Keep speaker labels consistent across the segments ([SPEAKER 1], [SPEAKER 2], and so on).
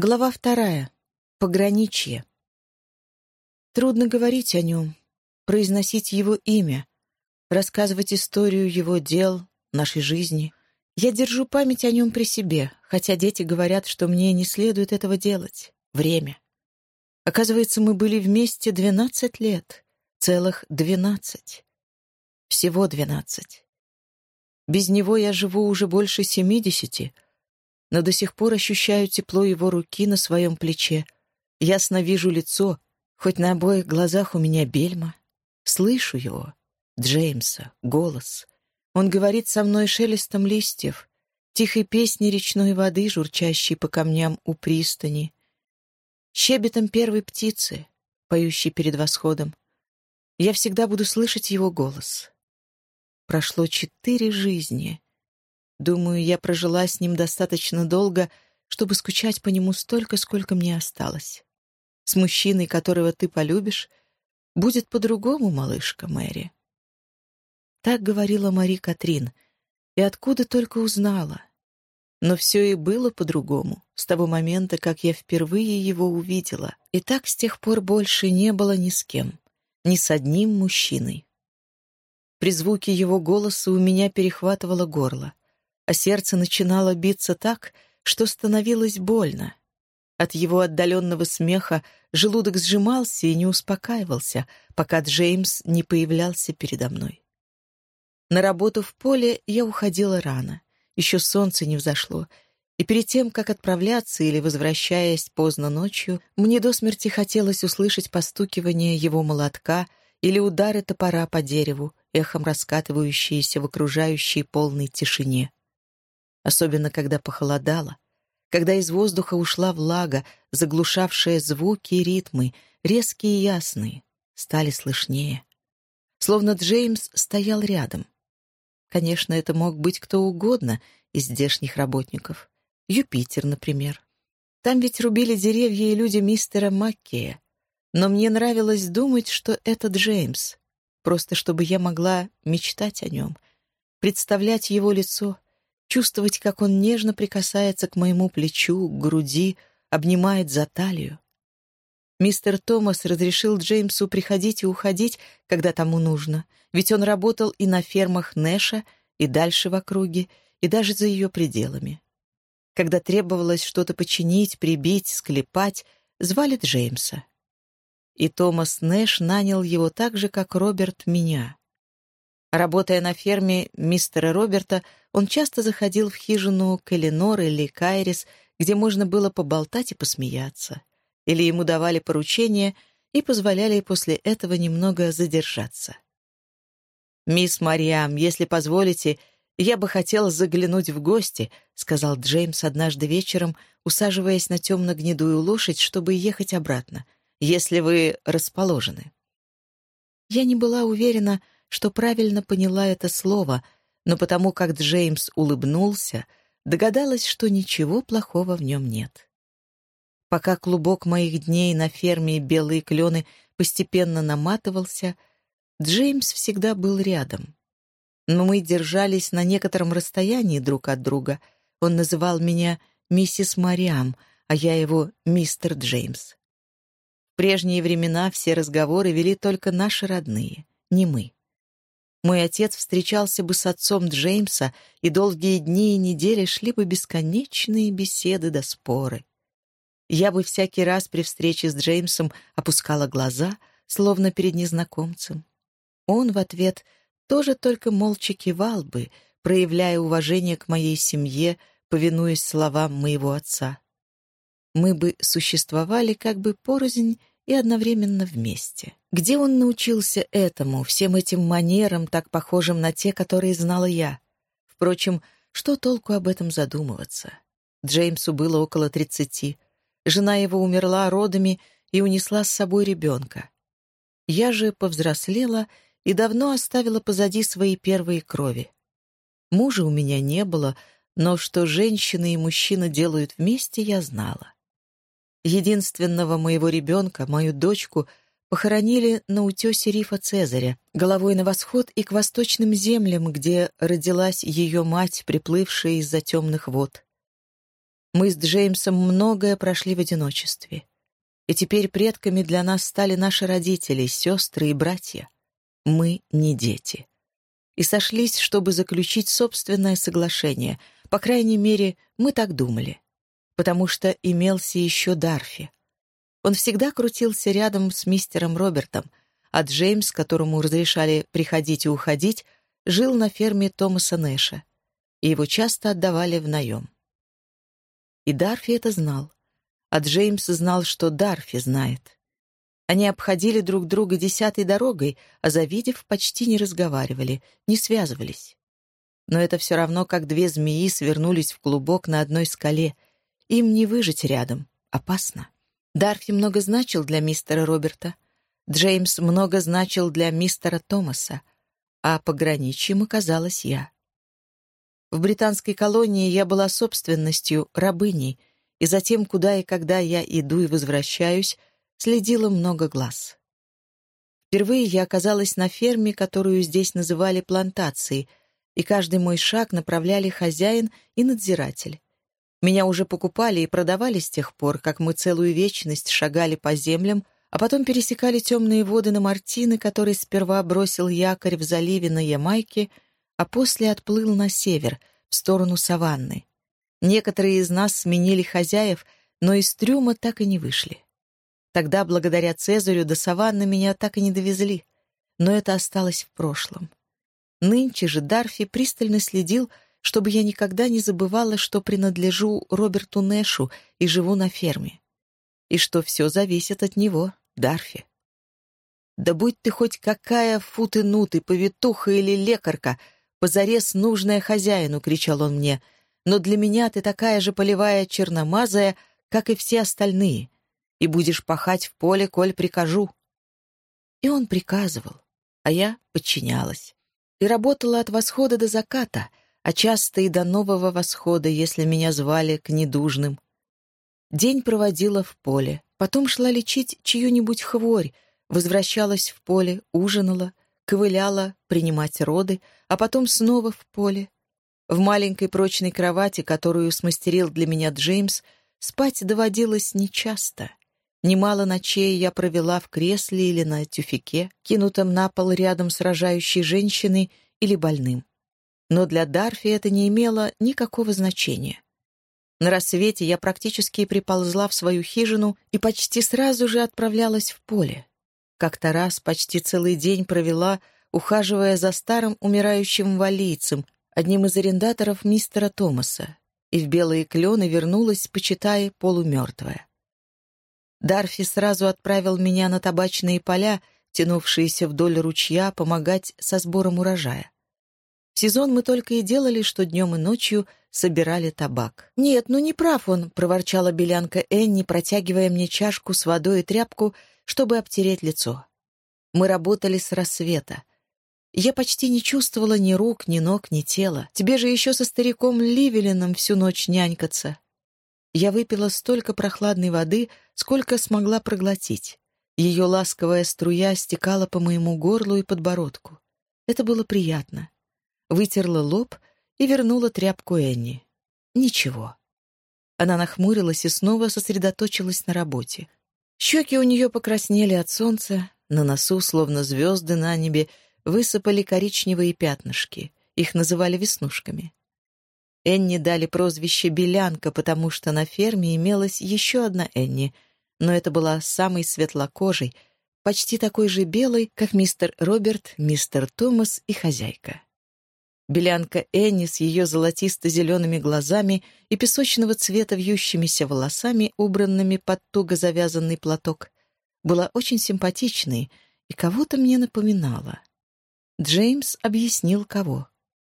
[SPEAKER 1] Глава вторая. Пограничье. Трудно говорить о нем, произносить его имя, рассказывать историю его дел, нашей жизни. Я держу память о нем при себе, хотя дети говорят, что мне не следует этого делать. Время. Оказывается, мы были вместе двенадцать лет. Целых двенадцать. Всего двенадцать. Без него я живу уже больше семидесяти — но до сих пор ощущаю тепло его руки на своем плече. Ясно вижу лицо, хоть на обоих глазах у меня бельма. Слышу его, Джеймса, голос. Он говорит со мной шелестом листьев, тихой песней речной воды, журчащей по камням у пристани, щебетом первой птицы, поющей перед восходом. Я всегда буду слышать его голос. Прошло четыре жизни, Думаю, я прожила с ним достаточно долго, чтобы скучать по нему столько, сколько мне осталось. С мужчиной, которого ты полюбишь, будет по-другому, малышка Мэри. Так говорила Мари Катрин, и откуда только узнала. Но все и было по-другому, с того момента, как я впервые его увидела, и так с тех пор больше не было ни с кем, ни с одним мужчиной. При звуке его голоса у меня перехватывало горло а сердце начинало биться так, что становилось больно. От его отдаленного смеха желудок сжимался и не успокаивался, пока Джеймс не появлялся передо мной. На работу в поле я уходила рано, еще солнце не взошло, и перед тем, как отправляться или возвращаясь поздно ночью, мне до смерти хотелось услышать постукивание его молотка или удары топора по дереву, эхом раскатывающиеся в окружающей полной тишине особенно когда похолодало, когда из воздуха ушла влага, заглушавшая звуки и ритмы, резкие и ясные, стали слышнее. Словно Джеймс стоял рядом. Конечно, это мог быть кто угодно из здешних работников. Юпитер, например. Там ведь рубили деревья и люди мистера Маккея. Но мне нравилось думать, что это Джеймс, просто чтобы я могла мечтать о нем, представлять его лицо, чувствовать, как он нежно прикасается к моему плечу, к груди, обнимает за талию. Мистер Томас разрешил Джеймсу приходить и уходить, когда тому нужно, ведь он работал и на фермах Нэша, и дальше в округе, и даже за ее пределами. Когда требовалось что-то починить, прибить, склепать, звали Джеймса. И Томас Нэш нанял его так же, как Роберт меня. Работая на ферме мистера Роберта, он часто заходил в хижину к Эленор или Кайрис, где можно было поболтать и посмеяться. Или ему давали поручения и позволяли после этого немного задержаться. «Мисс Мариам, если позволите, я бы хотел заглянуть в гости», — сказал Джеймс однажды вечером, усаживаясь на темно-гнедую лошадь, чтобы ехать обратно, «если вы расположены». Я не была уверена, что правильно поняла это слово, но потому как Джеймс улыбнулся, догадалась, что ничего плохого в нем нет. Пока клубок моих дней на ферме «Белые клены» постепенно наматывался, Джеймс всегда был рядом. Но мы держались на некотором расстоянии друг от друга. Он называл меня миссис Мариам, а я его мистер Джеймс. В прежние времена все разговоры вели только наши родные, не мы. Мой отец встречался бы с отцом Джеймса, и долгие дни и недели шли бы бесконечные беседы до споры. Я бы всякий раз при встрече с Джеймсом опускала глаза, словно перед незнакомцем. Он в ответ тоже только молча кивал бы, проявляя уважение к моей семье, повинуясь словам моего отца. Мы бы существовали как бы порознь и одновременно вместе. Где он научился этому, всем этим манерам, так похожим на те, которые знала я? Впрочем, что толку об этом задумываться? Джеймсу было около тридцати. Жена его умерла родами и унесла с собой ребенка. Я же повзрослела и давно оставила позади свои первые крови. Мужа у меня не было, но что женщина и мужчина делают вместе, я знала. Единственного моего ребенка, мою дочку, похоронили на утесе рифа Цезаря, головой на восход и к восточным землям, где родилась ее мать, приплывшая из-за темных вод. Мы с Джеймсом многое прошли в одиночестве. И теперь предками для нас стали наши родители, сестры и братья. Мы не дети. И сошлись, чтобы заключить собственное соглашение. По крайней мере, мы так думали. Потому что имелся еще Дарфи. Он всегда крутился рядом с мистером Робертом, а Джеймс, которому разрешали приходить и уходить, жил на ферме Томаса Нэша, и его часто отдавали в наем. И Дарфи это знал. А Джеймс знал, что Дарфи знает. Они обходили друг друга десятой дорогой, а завидев, почти не разговаривали, не связывались. Но это все равно, как две змеи свернулись в клубок на одной скале. Им не выжить рядом. Опасно. Дарфи много значил для мистера Роберта. Джеймс много значил для мистера Томаса. А пограничьем оказалась я. В британской колонии я была собственностью, рабыней, и за тем, куда и когда я иду и возвращаюсь, следило много глаз. Впервые я оказалась на ферме, которую здесь называли плантацией, и каждый мой шаг направляли хозяин и надзиратель. Меня уже покупали и продавали с тех пор, как мы целую вечность шагали по землям, а потом пересекали темные воды на Мартины, который сперва бросил якорь в заливе на Ямайке — а после отплыл на север, в сторону саванны. Некоторые из нас сменили хозяев, но из трюма так и не вышли. Тогда, благодаря Цезарю, до саванны меня так и не довезли, но это осталось в прошлом. Нынче же Дарфи пристально следил, чтобы я никогда не забывала, что принадлежу Роберту Нэшу и живу на ферме. И что все зависит от него, Дарфи. Да будь ты хоть какая футы-нуты, повитуха или лекарка — позарез нужная хозяину!» — кричал он мне. «Но для меня ты такая же полевая черномазая, как и все остальные, и будешь пахать в поле, коль прикажу». И он приказывал, а я подчинялась. И работала от восхода до заката, а часто и до нового восхода, если меня звали к недужным. День проводила в поле, потом шла лечить чью-нибудь хворь, возвращалась в поле, ужинала, ковыляла принимать роды, а потом снова в поле. В маленькой прочной кровати, которую смастерил для меня Джеймс, спать доводилось нечасто. Немало ночей я провела в кресле или на тюфике, кинутом на пол рядом с рожающей женщиной или больным. Но для Дарфи это не имело никакого значения. На рассвете я практически приползла в свою хижину и почти сразу же отправлялась в поле. Как-то раз почти целый день провела, ухаживая за старым умирающим валийцем, одним из арендаторов мистера Томаса, и в белые клены вернулась, почитая, полумертвая. Дарфи сразу отправил меня на табачные поля, тянувшиеся вдоль ручья, помогать со сбором урожая. Сезон мы только и делали, что днем и ночью собирали табак. «Нет, ну не прав он», — проворчала белянка Энни, протягивая мне чашку с водой и тряпку — чтобы обтереть лицо. Мы работали с рассвета. Я почти не чувствовала ни рук, ни ног, ни тела. Тебе же еще со стариком Ливелином всю ночь нянькаться. Я выпила столько прохладной воды, сколько смогла проглотить. Ее ласковая струя стекала по моему горлу и подбородку. Это было приятно. Вытерла лоб и вернула тряпку Энни. Ничего. Она нахмурилась и снова сосредоточилась на работе. Щеки у нее покраснели от солнца, на носу, словно звезды на небе, высыпали коричневые пятнышки. Их называли веснушками. Энни дали прозвище «Белянка», потому что на ферме имелась еще одна Энни, но это была самой светлокожей, почти такой же белой, как мистер Роберт, мистер Томас и хозяйка. Белянка Энни с ее золотисто-зелеными глазами и песочного цвета вьющимися волосами, убранными под туго завязанный платок, была очень симпатичной и кого-то мне напоминала. Джеймс объяснил, кого.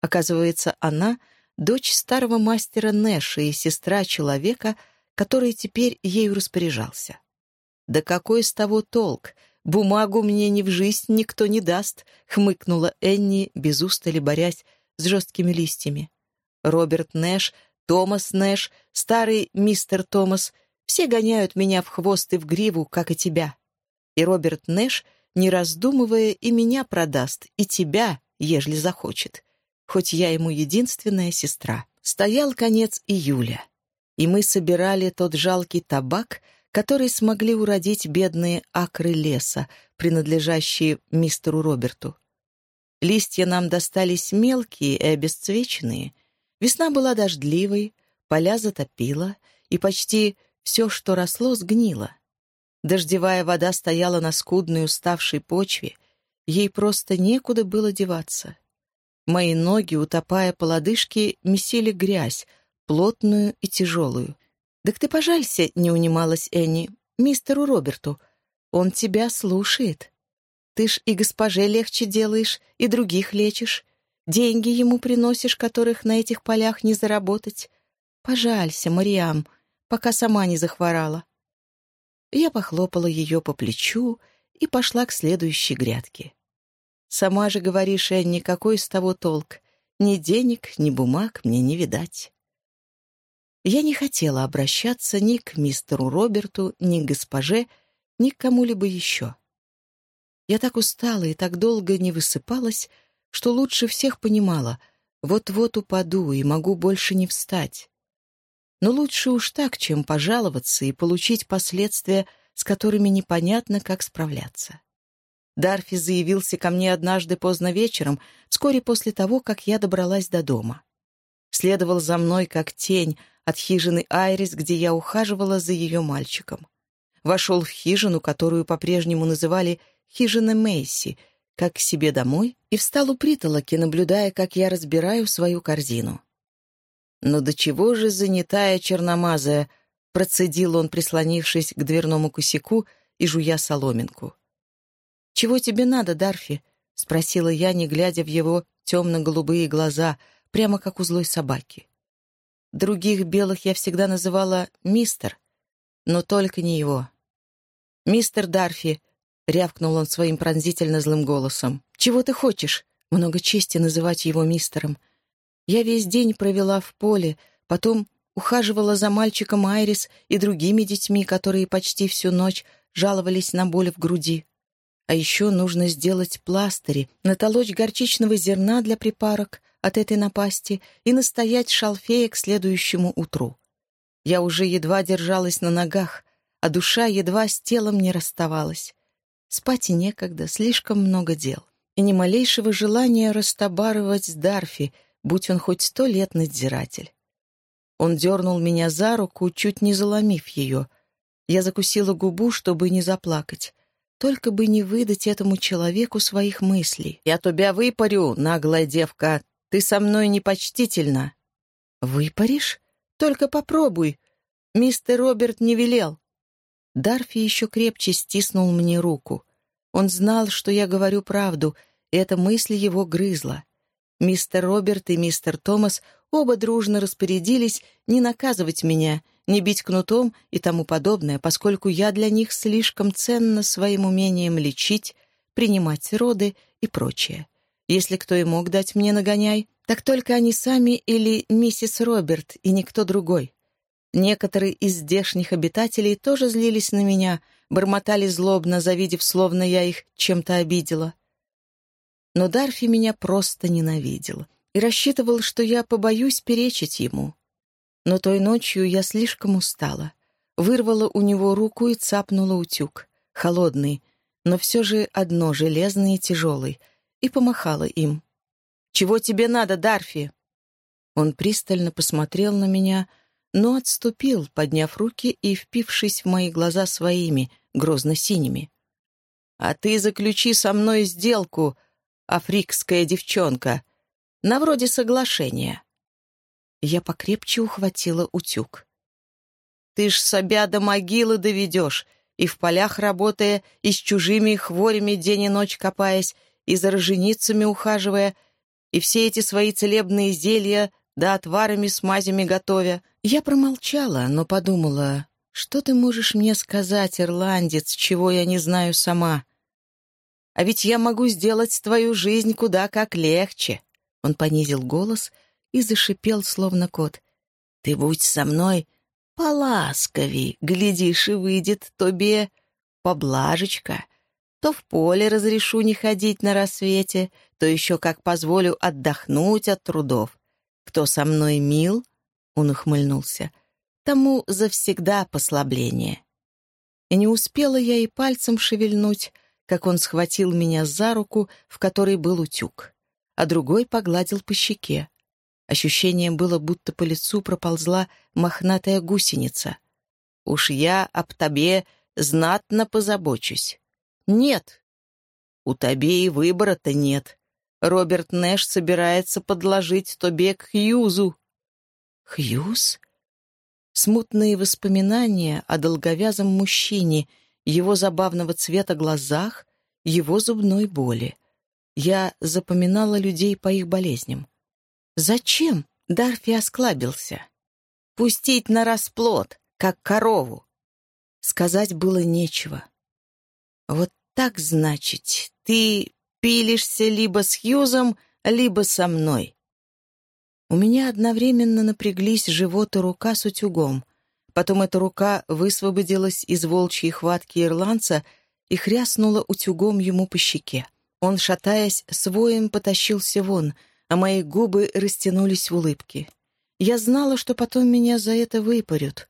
[SPEAKER 1] Оказывается, она — дочь старого мастера Нэша и сестра человека, который теперь ею распоряжался. «Да какой с того толк? Бумагу мне ни в жизнь никто не даст», — хмыкнула Энни, без устали борясь с жесткими листьями. Роберт Нэш, Томас Нэш, старый мистер Томас — все гоняют меня в хвост и в гриву, как и тебя. И Роберт Нэш, не раздумывая, и меня продаст, и тебя, ежели захочет, хоть я ему единственная сестра. Стоял конец июля. и мы собирали тот жалкий табак, который смогли уродить бедные акры леса, принадлежащие мистеру Роберту. Листья нам достались мелкие и обесцвеченные. Весна была дождливой, поля затопило, и почти все, что росло, сгнило. Дождевая вода стояла на скудной уставшей почве, ей просто некуда было деваться. Мои ноги, утопая по лодыжке, месили грязь, плотную и тяжелую. «Так ты пожалься», — не унималась Энни, — «мистеру Роберту. Он тебя слушает. Ты ж и госпоже легче делаешь, и других лечишь. Деньги ему приносишь, которых на этих полях не заработать. Пожалься, Мариам, пока сама не захворала». Я похлопала ее по плечу и пошла к следующей грядке. Сама же говоришь, Энни, какой из того толк? Ни денег, ни бумаг мне не видать. Я не хотела обращаться ни к мистеру Роберту, ни к госпоже, ни к кому-либо еще. Я так устала и так долго не высыпалась, что лучше всех понимала, вот-вот упаду и могу больше не встать. Но лучше уж так, чем пожаловаться и получить последствия, с которыми непонятно, как справляться. Дарфи заявился ко мне однажды поздно вечером, вскоре после того, как я добралась до дома. Следовал за мной, как тень, от хижины Айрис, где я ухаживала за ее мальчиком. Вошел в хижину, которую по-прежнему называли «хижина Мейси», как к себе домой, и встал у притолоки, наблюдая, как я разбираю свою корзину. «Но до чего же занятая черномазая?» — процедил он, прислонившись к дверному косяку и жуя соломинку. «Чего тебе надо, Дарфи?» — спросила я, не глядя в его темно-голубые глаза, прямо как у злой собаки. Других белых я всегда называла «мистер», но только не его. «Мистер Дарфи», — рявкнул он своим пронзительно злым голосом, — «чего ты хочешь?» Много чести называть его мистером. Я весь день провела в поле, потом ухаживала за мальчиком Айрис и другими детьми, которые почти всю ночь жаловались на боль в груди. А еще нужно сделать пластыри, натолочь горчичного зерна для припарок от этой напасти и настоять шалфея к следующему утру. Я уже едва держалась на ногах, а душа едва с телом не расставалась. Спать некогда, слишком много дел. И ни малейшего желания растобарывать с Дарфи, будь он хоть сто лет надзиратель. Он дернул меня за руку, чуть не заломив ее. Я закусила губу, чтобы не заплакать. Только бы не выдать этому человеку своих мыслей. «Я тебя выпарю, наглая девка. Ты со мной непочтительна». «Выпаришь? Только попробуй. Мистер Роберт не велел». Дарфи еще крепче стиснул мне руку. Он знал, что я говорю правду, и эта мысль его грызла. Мистер Роберт и мистер Томас оба дружно распорядились не наказывать меня, не бить кнутом и тому подобное, поскольку я для них слишком ценна своим умением лечить, принимать роды и прочее. Если кто и мог дать мне нагоняй, так только они сами или миссис Роберт и никто другой. Некоторые из здешних обитателей тоже злились на меня, бормотали злобно, завидев, словно я их чем-то обидела. Но Дарфи меня просто ненавидел и рассчитывал, что я побоюсь перечить ему. Но той ночью я слишком устала. Вырвала у него руку и цапнула утюг. Холодный, но все же одно железный и тяжелый, и помахала им. «Чего тебе надо, Дарфи?» Он пристально посмотрел на меня, но отступил, подняв руки и впившись в мои глаза своими, грозно-синими. «А ты заключи со мной сделку, африкская девчонка, на вроде соглашения. Я покрепче ухватила утюг. «Ты ж себя до могилы доведешь, и в полях работая, и с чужими хворями день и ночь копаясь, и за роженицами ухаживая, и все эти свои целебные зелья да отварами с мазями готовя». Я промолчала, но подумала, что ты можешь мне сказать, ирландец, чего я не знаю сама? А ведь я могу сделать твою жизнь куда как легче. Он понизил голос и зашипел, словно кот. «Ты будь со мной поласковей, глядишь, и выйдет тобе поблажечка. То в поле разрешу не ходить на рассвете, то еще как позволю отдохнуть от трудов. Кто со мной мил?» — он ухмыльнулся. тому завсегда послабление. И не успела я и пальцем шевельнуть, как он схватил меня за руку, в которой был утюг, а другой погладил по щеке. Ощущение было, будто по лицу проползла мохнатая гусеница. «Уж я об тебе знатно позабочусь». «Нет». «У тебе и выбора-то нет. Роберт Нэш собирается подложить тебе к Хьюзу». «Хьюз?» Смутные воспоминания о долговязом мужчине, его забавного цвета глазах, его зубной боли. Я запоминала людей по их болезням. «Зачем?» — Дарфи осклабился. «Пустить на расплод, как корову». Сказать было нечего. «Вот так, значит, ты пилишься либо с Хьюзом, либо со мной». У меня одновременно напряглись живот и рука с утюгом. Потом эта рука высвободилась из волчьей хватки ирландца и хряснула утюгом ему по щеке. Он, шатаясь, своим потащился вон, а мои губы растянулись в улыбке. Я знала, что потом меня за это выпарют,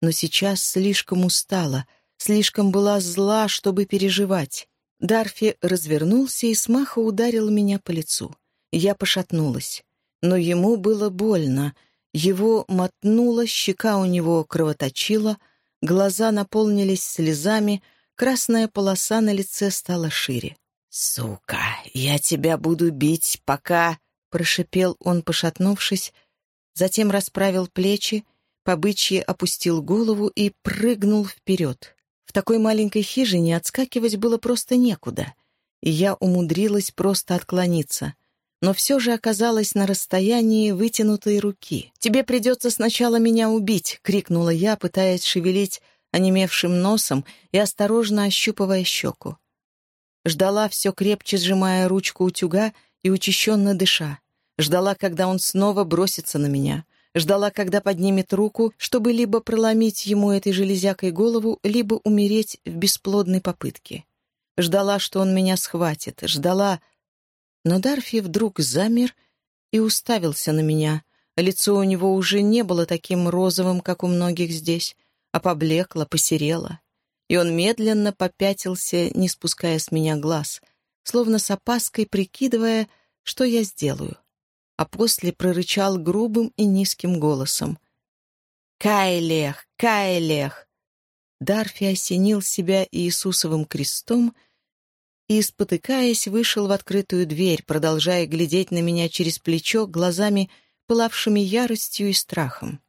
[SPEAKER 1] но сейчас слишком устала, слишком была зла, чтобы переживать. Дарфи развернулся и смаху ударил меня по лицу. Я пошатнулась но ему было больно. Его мотнуло, щека у него кровоточила, глаза наполнились слезами, красная полоса на лице стала шире. «Сука, я тебя буду бить, пока...» — прошипел он, пошатнувшись, затем расправил плечи, побычье опустил голову и прыгнул вперед. В такой маленькой хижине отскакивать было просто некуда, и я умудрилась просто отклониться — но все же оказалась на расстоянии вытянутой руки. «Тебе придется сначала меня убить!» — крикнула я, пытаясь шевелить онемевшим носом и осторожно ощупывая щеку. Ждала, все крепче сжимая ручку утюга и учащенно дыша. Ждала, когда он снова бросится на меня. Ждала, когда поднимет руку, чтобы либо проломить ему этой железякой голову, либо умереть в бесплодной попытке. Ждала, что он меня схватит. Ждала, но Дарфи вдруг замер и уставился на меня. Лицо у него уже не было таким розовым, как у многих здесь, а поблекло, посерело. И он медленно попятился, не спуская с меня глаз, словно с опаской прикидывая, что я сделаю. А после прорычал грубым и низким голосом. «Кайлех! Кайлех!» Дарфи осенил себя Иисусовым крестом — и, спотыкаясь, вышел в открытую дверь, продолжая глядеть на меня через плечо глазами, пылавшими яростью и страхом.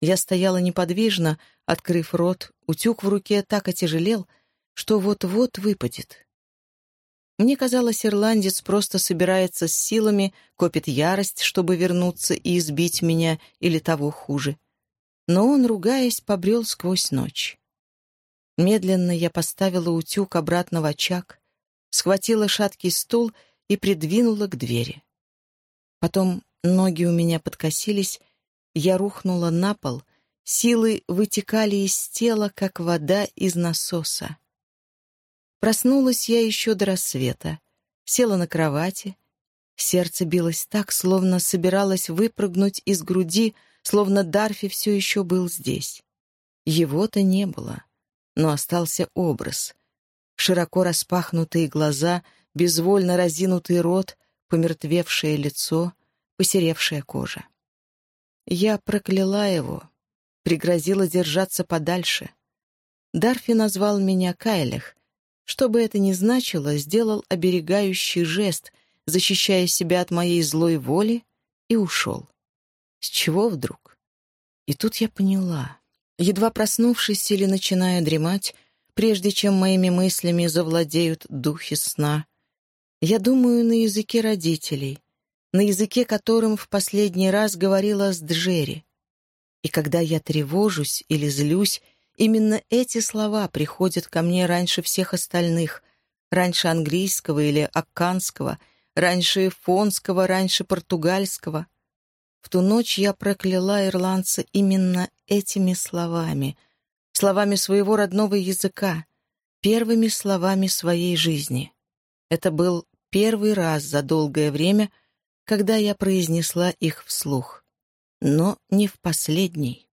[SPEAKER 1] Я стояла неподвижно, открыв рот, утюг в руке так отяжелел, что вот-вот выпадет. Мне казалось, ирландец просто собирается с силами, копит ярость, чтобы вернуться и избить меня или того хуже. Но он, ругаясь, побрел сквозь ночь. Медленно я поставила утюг обратно в очаг, схватила шаткий стул и придвинула к двери. Потом ноги у меня подкосились, я рухнула на пол, силы вытекали из тела, как вода из насоса. Проснулась я еще до рассвета, села на кровати, сердце билось так, словно собиралось выпрыгнуть из груди, словно Дарфи все еще был здесь. Его-то не было, но остался образ, широко распахнутые глаза, безвольно разинутый рот, помертвевшее лицо, посеревшая кожа. Я прокляла его, пригрозила держаться подальше. Дарфи назвал меня Кайлех. Что бы это ни значило, сделал оберегающий жест, защищая себя от моей злой воли, и ушел. С чего вдруг? И тут я поняла. Едва проснувшись или начиная дремать, прежде чем моими мыслями завладеют духи сна. Я думаю на языке родителей, на языке, которым в последний раз говорила с Джерри. И когда я тревожусь или злюсь, именно эти слова приходят ко мне раньше всех остальных, раньше английского или акканского, раньше фонского, раньше португальского. В ту ночь я прокляла ирландца именно этими словами — словами своего родного языка, первыми словами своей жизни. Это был первый раз за долгое время, когда я произнесла их вслух, но не в последний.